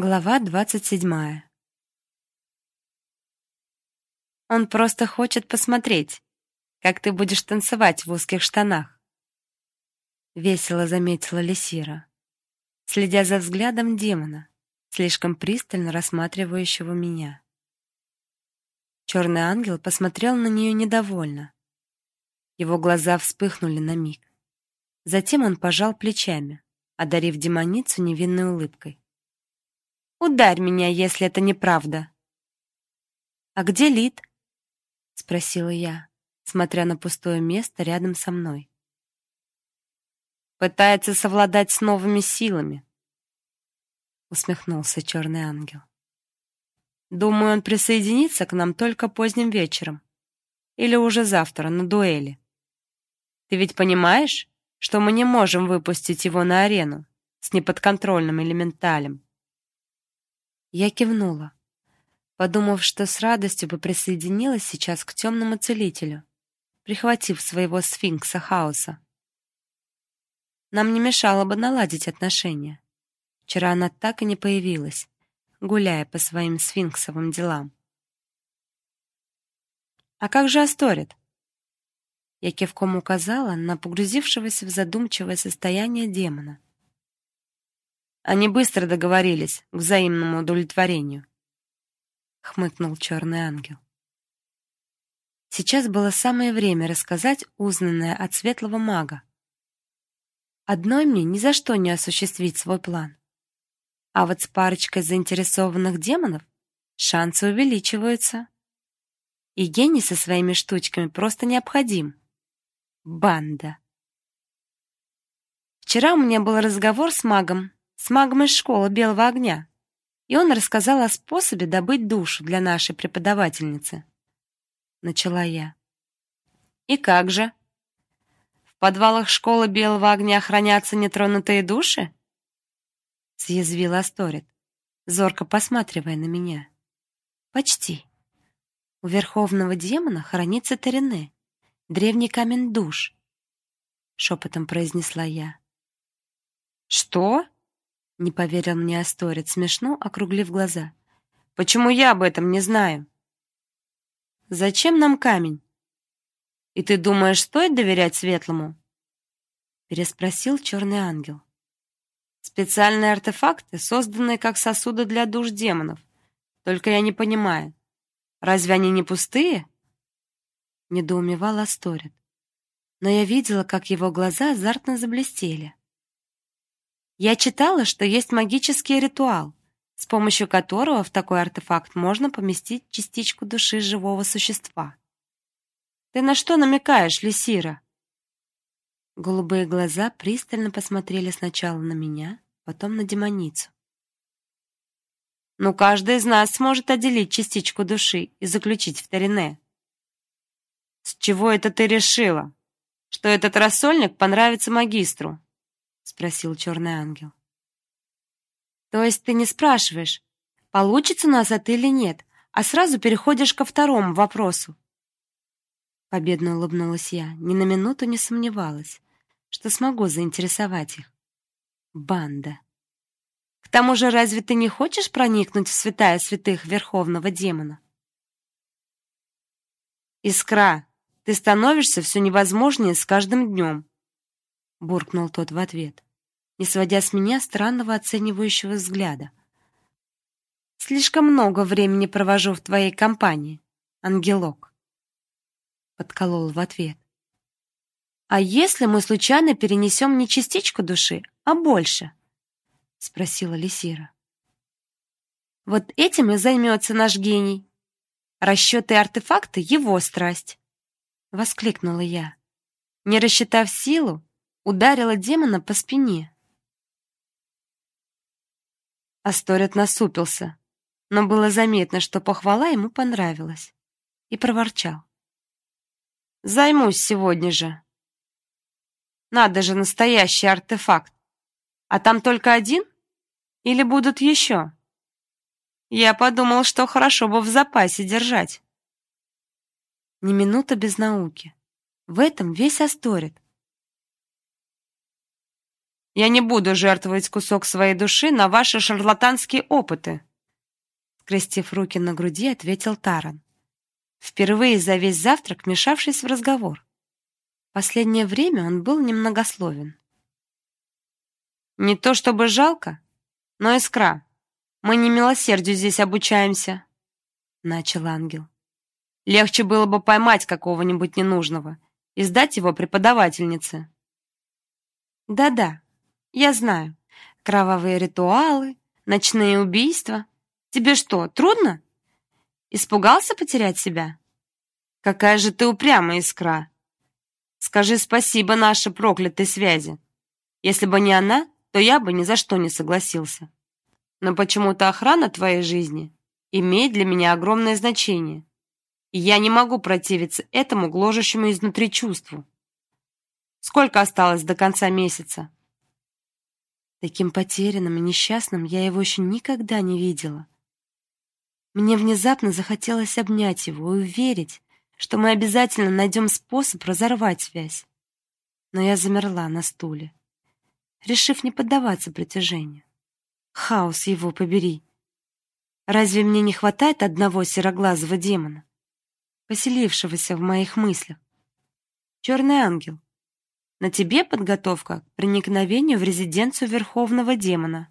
Глава двадцать седьмая. Он просто хочет посмотреть, как ты будешь танцевать в узких штанах. Весело заметила Лисира, следя за взглядом демона, слишком пристально рассматривающего меня. Черный ангел посмотрел на нее недовольно. Его глаза вспыхнули на миг. Затем он пожал плечами, одарив демоницу невинной улыбкой. Ударь меня, если это неправда. А где Лид? спросила я, смотря на пустое место рядом со мной. Пытается совладать с новыми силами, усмехнулся черный ангел. Думаю, он присоединится к нам только поздним вечером или уже завтра на дуэли. Ты ведь понимаешь, что мы не можем выпустить его на арену с неподконтрольным элементалем? Я кивнула, подумав, что с радостью бы присоединилась сейчас к темному целителю, прихватив своего сфинкса хаоса. Нам не мешало бы наладить отношения. Вчера она так и не появилась, гуляя по своим сфинксовым делам. А как же Асторет? Я кивком указала на погрузившегося в задумчивое состояние демона. Они быстро договорились к взаимному удовлетворению. Хмыкнул черный ангел. Сейчас было самое время рассказать узнанное от светлого мага. Одной мне ни за что не осуществить свой план. А вот с парочкой заинтересованных демонов шансы увеличиваются. И гений со своими штучками просто необходим. Банда. Вчера у меня был разговор с магом с магом из школы Белого огня, и он рассказал о способе добыть душу для нашей преподавательницы. Начала я. И как же? В подвалах школы Белого огня хранятся нетронутые души? съязвил Асторет, зорко посматривая на меня. Почти. У верховного демона хранится Терене, древний камень душ, шепотом произнесла я. Что? Не поверил мне Асторец, смешно округлив глаза. Почему я об этом не знаю? Зачем нам камень? И ты думаешь, стоит доверять светлому? переспросил черный ангел. Специальные артефакты, созданные как сосуды для душ демонов. Только я не понимаю, разве они не пустые? недоумевал Асторет. Но я видела, как его глаза азартно заблестели. Я читала, что есть магический ритуал, с помощью которого в такой артефакт можно поместить частичку души живого существа. Ты на что намекаешь, Лисира? Голубые глаза пристально посмотрели сначала на меня, потом на демоницу. Ну, каждый из нас сможет отделить частичку души и заключить в Тарине. С чего это ты решила? Что этот рассольник понравится магистру? Спросил черный ангел. То есть ты не спрашиваешь, получится у нас это или нет, а сразу переходишь ко второму вопросу? Победно улыбнулась я, ни на минуту не сомневалась, что смогу заинтересовать их. Банда. К тому же, разве ты не хочешь проникнуть в святая святых верховного демона? Искра, ты становишься все невозможнее с каждым днем буркнул тот в ответ, не сводя с меня странного оценивающего взгляда. Слишком много времени провожу в твоей компании, ангелок. Подколол в ответ. А если мы случайно перенесем не частичку души, а больше? спросила Лисира. Вот этим и займется наш гений. Расчеты и артефакты его страсть, воскликнула я. Не рассчитав силу, ударила демона по спине. Асторет насупился, но было заметно, что похвала ему понравилась, и проворчал: "Займусь сегодня же. Надо же настоящий артефакт. А там только один или будут еще? Я подумал, что хорошо бы в запасе держать". Ни минута без науки. В этом весь Асторет. Я не буду жертвовать кусок своей души на ваши шарлатанские опыты. Скрестив руки на груди, ответил Таран. Впервые за весь завтрак мешавшись в разговор. Последнее время он был немногословен. Не то чтобы жалко, но искра. Мы не милосердию здесь обучаемся, начал ангел. Легче было бы поймать какого-нибудь ненужного и сдать его преподавательнице. Да-да, я знаю. Кровавые ритуалы, ночные убийства. Тебе что, трудно? Испугался потерять себя? Какая же ты упрямая искра. Скажи спасибо нашей проклятой связи. Если бы не она, то я бы ни за что не согласился. Но почему-то охрана твоей жизни имеет для меня огромное значение. И я не могу противиться этому гложущему изнутри чувству. Сколько осталось до конца месяца? Таким потерянным и несчастным я его еще никогда не видела. Мне внезапно захотелось обнять его и уверить, что мы обязательно найдем способ разорвать связь. Но я замерла на стуле, решив не поддаваться притяжению. Хаос его побери. Разве мне не хватает одного сероглазого демона, поселившегося в моих мыслях? Черный ангел, на тебе подготовка к проникновению в резиденцию верховного демона.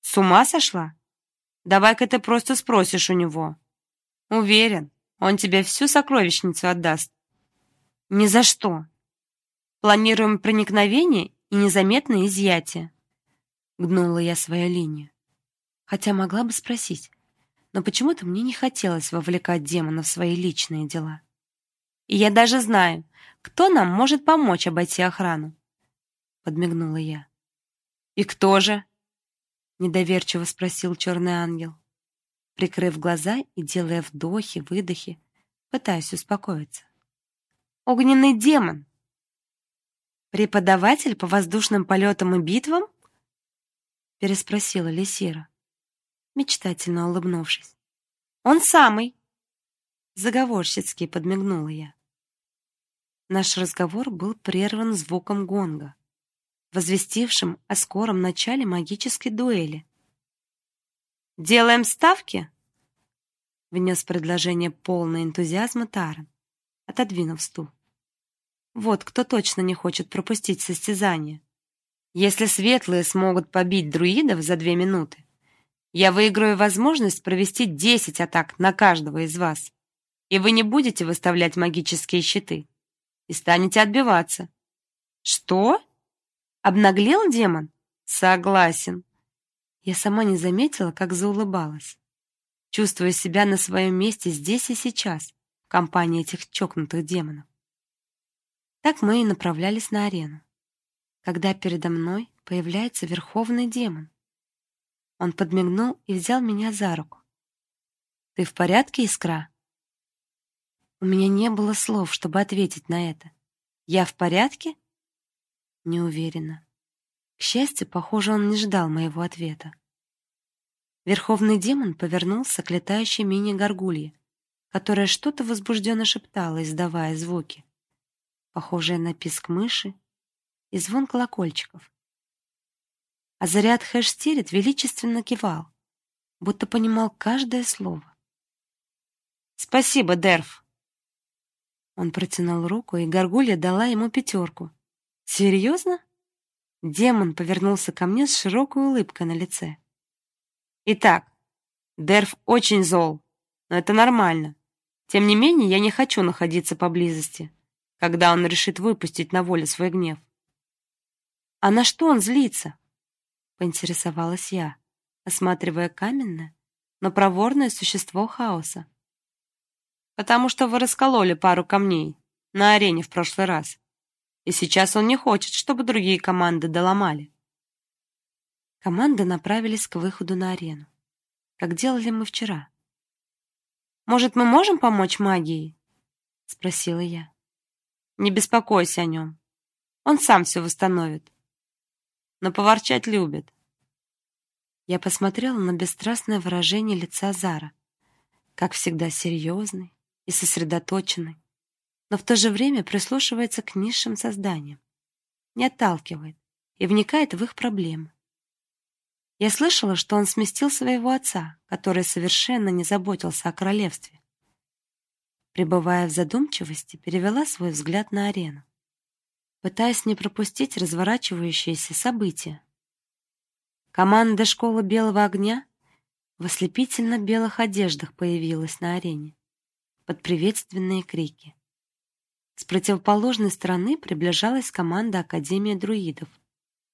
С ума сошла? Давай-ка ты просто спросишь у него. Уверен, он тебе всю сокровищницу отдаст. Ни за что. Планируем проникновение и незаметное изъятие. Гнула я свою линию. Хотя могла бы спросить, но почему-то мне не хотелось вовлекать демона в свои личные дела. И я даже знаю, кто нам может помочь обойти охрану? Подмигнула я. И кто же? Недоверчиво спросил черный ангел, прикрыв глаза и делая вдохи, выдохи, пытаясь успокоиться. Огненный демон. Преподаватель по воздушным полетам и битвам? переспросила Лисира, мечтательно улыбнувшись. Он самый. Заговорщицки подмигнула я. Наш разговор был прерван звуком гонга, возвестившим о скором начале магической дуэли. Делаем ставки? внес предложение полное энтузиазма Таран, отодвинув стул. Вот кто точно не хочет пропустить состязание. Если светлые смогут побить друидов за две минуты, я выиграю возможность провести десять атак на каждого из вас, и вы не будете выставлять магические щиты и станете отбиваться. Что? Обнаглел демон? Согласен. Я сама не заметила, как заулыбалась, чувствуя себя на своем месте здесь и сейчас, в компании этих чокнутых демонов. Так мы и направлялись на арену, когда передо мной появляется верховный демон. Он подмигнул и взял меня за руку. Ты в порядке, Искра? У меня не было слов, чтобы ответить на это. Я в порядке? Не уверена. К счастью, похоже, он не ждал моего ответа. Верховный демон повернулся к летающей мини-горгулье, которая что-то возбужденно шептала, издавая звуки, похожие на писк мыши и звон колокольчиков. А заряд Хэштирит величественно кивал, будто понимал каждое слово. Спасибо, Дерф. Он протянул руку, и горгулья дала ему пятерку. «Серьезно?» Демон повернулся ко мне с широкой улыбкой на лице. Итак, Дерф очень зол, но это нормально. Тем не менее, я не хочу находиться поблизости, когда он решит выпустить на волю свой гнев. А на что он злится? поинтересовалась я, осматривая каменное, но проворное существо хаоса потому что вы раскололи пару камней на арене в прошлый раз. И сейчас он не хочет, чтобы другие команды доломали. Команды направились к выходу на арену, как делали мы вчера. Может, мы можем помочь магией? спросила я. Не беспокойся о нем. Он сам все восстановит. Но поворчать любит. Я посмотрела на бесстрастное выражение лица Зара, как всегда серьезный, и сосредоточенный, но в то же время прислушивается к низшим созданиям, не отталкивает, и вникает в их проблемы. Я слышала, что он сместил своего отца, который совершенно не заботился о королевстве. Пребывая в задумчивости, перевела свой взгляд на арену, пытаясь не пропустить разворачивающиеся события. Команда школы Белого огня в ослепительно белых одеждах появилась на арене под приветственные крики. С противоположной стороны приближалась команда Академии друидов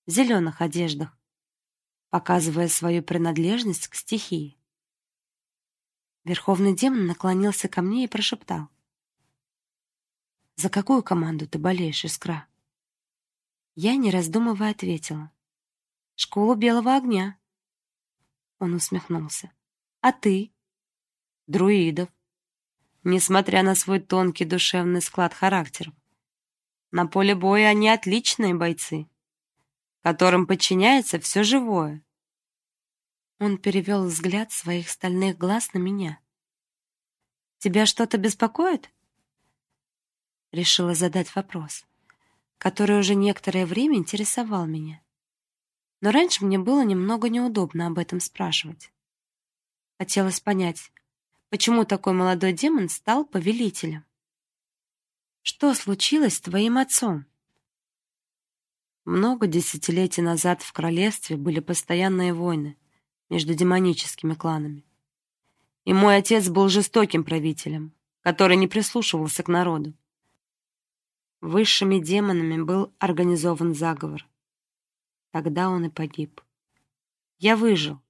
в зеленых одеждах, показывая свою принадлежность к стихии. Верховный демон наклонился ко мне и прошептал: "За какую команду ты болеешь, Искра?" Я, не раздумывая, ответила: "Школу Белого огня". Он усмехнулся. "А ты?" "Друидов" несмотря на свой тонкий душевный склад характеров. На поле боя они отличные бойцы, которым подчиняется все живое. Он перевел взгляд своих стальных глаз на меня. Тебя что-то беспокоит? Решила задать вопрос, который уже некоторое время интересовал меня. Но раньше мне было немного неудобно об этом спрашивать. Хотелось понять, Почему такой молодой демон стал повелителем? Что случилось с твоим отцом? Много десятилетий назад в королевстве были постоянные войны между демоническими кланами. И мой отец был жестоким правителем, который не прислушивался к народу. Высшими демонами был организован заговор. Тогда он и погиб. Я выжил,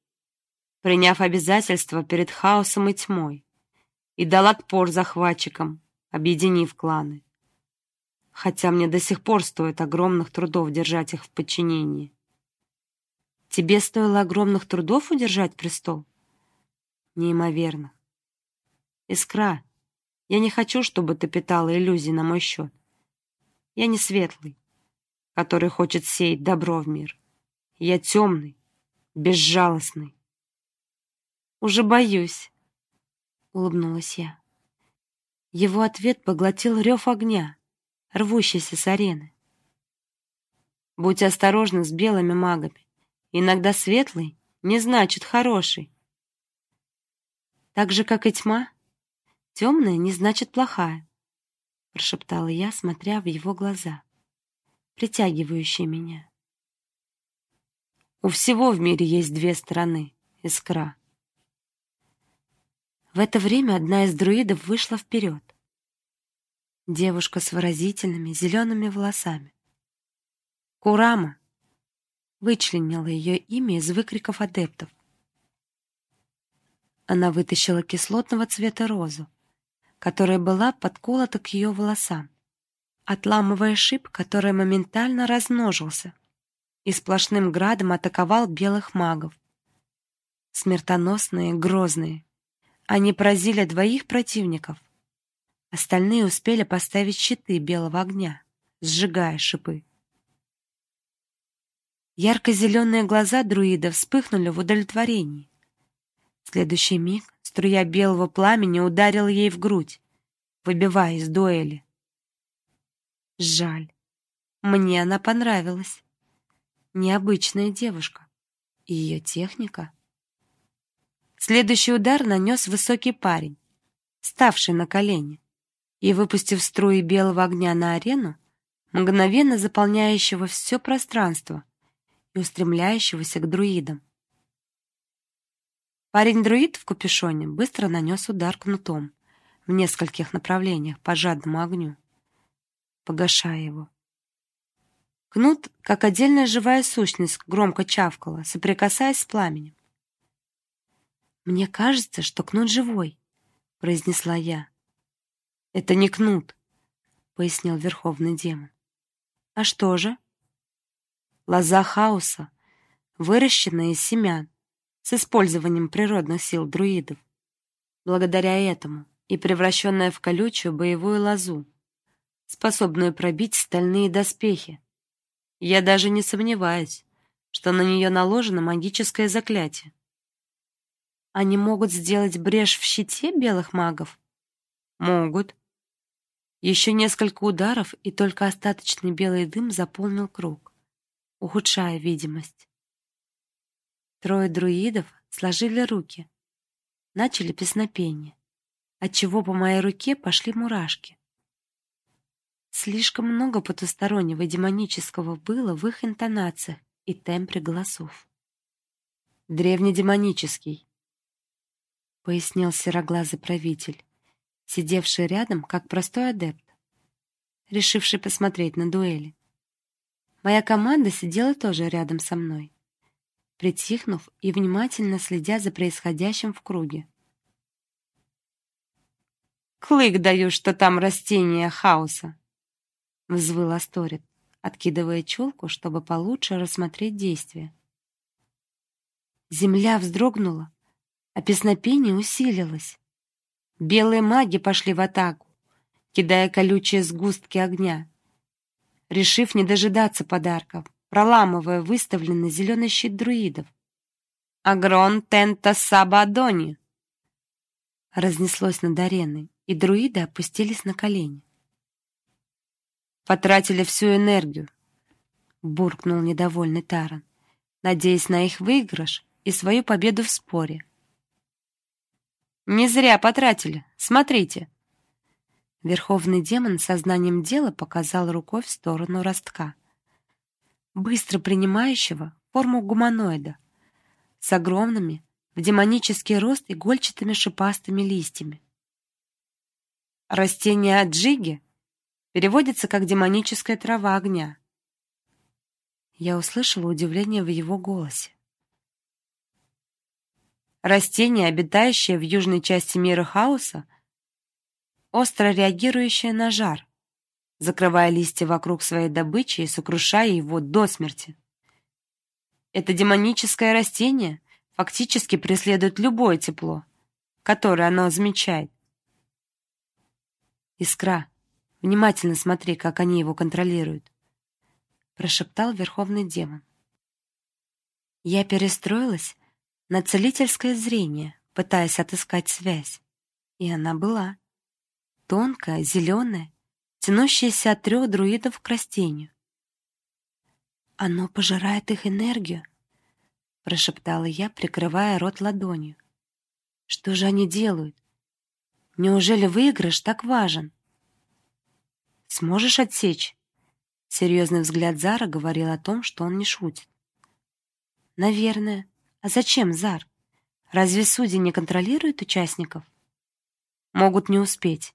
приняв обязательства перед хаосом и тьмой, и дал отпор захватчикам, объединив кланы. Хотя мне до сих пор стоит огромных трудов держать их в подчинении. Тебе стоило огромных трудов удержать престол? Неимоверно. Искра, я не хочу, чтобы ты питала иллюзии на мой счет. Я не светлый, который хочет сеять добро в мир. Я темный, безжалостный, уже боюсь, улыбнулась я. Его ответ поглотил рев огня, рвущийся с арены. Будь осторожна с белыми магами. Иногда светлый не значит хороший. Так же, как и тьма, темная не значит плохая, прошептала я, смотря в его глаза, притягивающие меня. У всего в мире есть две стороны, искра. В это время одна из друидов вышла вперед. Девушка с выразительными зелеными волосами. Курама вычленила ее имя из выкриков адептов. Она вытащила кислотного цвета розу, которая была подколота к ее волосам, отламывая шип, который моментально размножился и сплошным градом атаковал белых магов. Смертоносные, грозные, они поразили двоих противников. Остальные успели поставить щиты белого огня, сжигая шипы. Ярко-зеленые глаза друида вспыхнули в удовлетворении. В следующий миг струя белого пламени ударила ей в грудь, выбивая из дуэли. Жаль. Мне она понравилась. Необычная девушка. Ее техника Следующий удар нанес высокий парень, ставший на колени, и выпустив струи белого огня на арену, мгновенно заполняющего все пространство и устремляющегося к друидам. Парень-друид в капюшоне быстро нанес удар кнутом в нескольких направлениях по жадному огню, погашая его. Кнут, как отдельная живая сущность, громко чавкала, соприкасаясь с пламенем. Мне кажется, что кнут живой, произнесла я. Это не кнут, пояснил верховный демон. А что же? Лоза хаоса, выращенная из семян с использованием природных сил друидов. Благодаря этому и превращенная в колючую боевую лозу, способную пробить стальные доспехи. Я даже не сомневаюсь, что на нее наложено магическое заклятие. Они могут сделать брешь в щите белых магов? Могут. Еще несколько ударов, и только остаточный белый дым заполнил круг, ухудшая видимость. Трое друидов сложили руки, начали песнопение, отчего по моей руке пошли мурашки. Слишком много потустороннего демонического было в их интонациях и тембре голосов. Древнедемонический, пояснил сероглазый правитель, сидевший рядом как простой адепт, решивший посмотреть на дуэли. Моя команда сидела тоже рядом со мной, притихнув и внимательно следя за происходящим в круге. Клык даю, что там растение хаоса, взвыл Асторет, откидывая челку, чтобы получше рассмотреть действие. Земля вздрогнула, а песнопение усилилось. Белые маги пошли в атаку, кидая колючие сгустки огня. Решив не дожидаться подарков, проламывая выставленный зеленый щит друидов. «Агрон тента сабадони!» Разнеслось над ареной, и друиды опустились на колени. Потратили всю энергию, буркнул недовольный Таран, надеясь на их выигрыш и свою победу в споре. Не зря потратили. Смотрите. Верховный демон сознанием дела показал рукой в сторону ростка, быстро принимающего форму гуманоида, с огромными в демонический рост игольчатыми шипастыми листьями. Растение аджиги переводится как демоническая трава огня. Я услышала удивление в его голосе. Растение, обитающее в южной части мира хаоса, остро реагирующее на жар, закрывая листья вокруг своей добычи и сокрушая его до смерти. Это демоническое растение фактически преследует любое тепло, которое оно замечает. Искра, внимательно смотри, как они его контролируют, прошептал верховный демон. Я перестроилась на целительское зрение, пытаясь отыскать связь. И она была. Тонкая, зеленая, тянущаяся от трех друидов к растению. «Оно пожирает их энергию», — прошептала я, прикрывая рот ладонью. «Что же они делают? Неужели выигрыш так важен?» «Сможешь отсечь?» Серьезный взгляд Зара говорил о том, что он не шутит. «Наверное», а зачем Зар? Разве судьи не контролируют участников? Могут не успеть.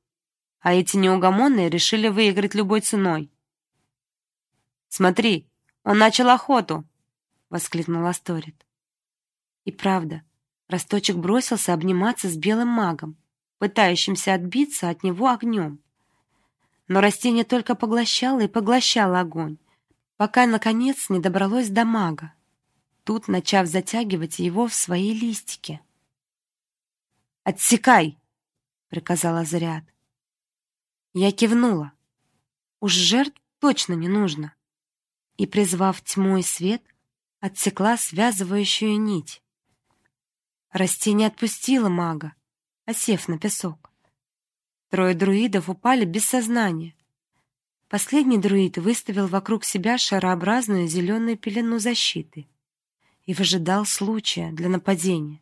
А эти неугомонные решили выиграть любой ценой. Смотри, он начал охоту, воскликнул Асторит. И правда, Росточек бросился обниматься с белым магом, пытающимся отбиться от него огнем. Но растение только поглощало и поглощало огонь, пока наконец не добралось до мага тут начав затягивать его в свои листики. «Отсекай!» — приказала Заряд. Я кивнула. Уж жертв точно не нужно. И, призвав тьму и свет, отсекла связывающую нить. Растение отпустило мага, осев на песок. Трое друидов упали без сознания. Последний друид выставил вокруг себя шарообразную зеленую пелену защиты и выжидал случая для нападения.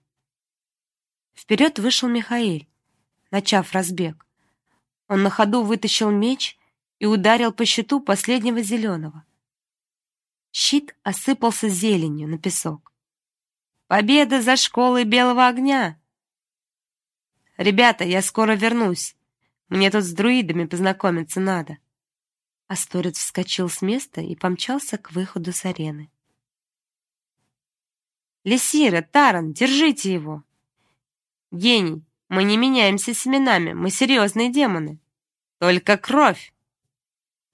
Вперед вышел Михаил, начав разбег. Он на ходу вытащил меч и ударил по щиту последнего зеленого. Щит осыпался зеленью на песок. Победа за школой Белого огня. Ребята, я скоро вернусь. Мне тут с друидами познакомиться надо. Асторец вскочил с места и помчался к выходу с арены. Лисира, Таран, держите его. Гений, мы не меняемся семенами, мы серьезные демоны. Только кровь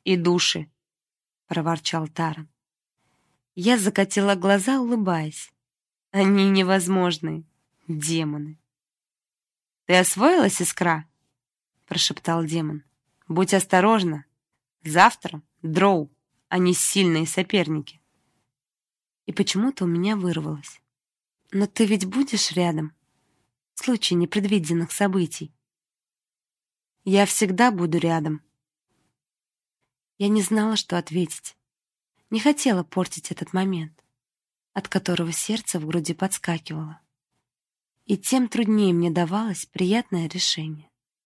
и души, проворчал Таран. Я закатила глаза, улыбаясь. Они невозможны, демоны. Ты освоилась, искра? прошептал демон. Будь осторожна. Завтра дроу, они сильные соперники и почему-то у меня вырвалось. Но ты ведь будешь рядом в случае непредвиденных событий. Я всегда буду рядом. Я не знала, что ответить. Не хотела портить этот момент, от которого сердце в груди подскакивало. И тем труднее мне давалось приятное решение.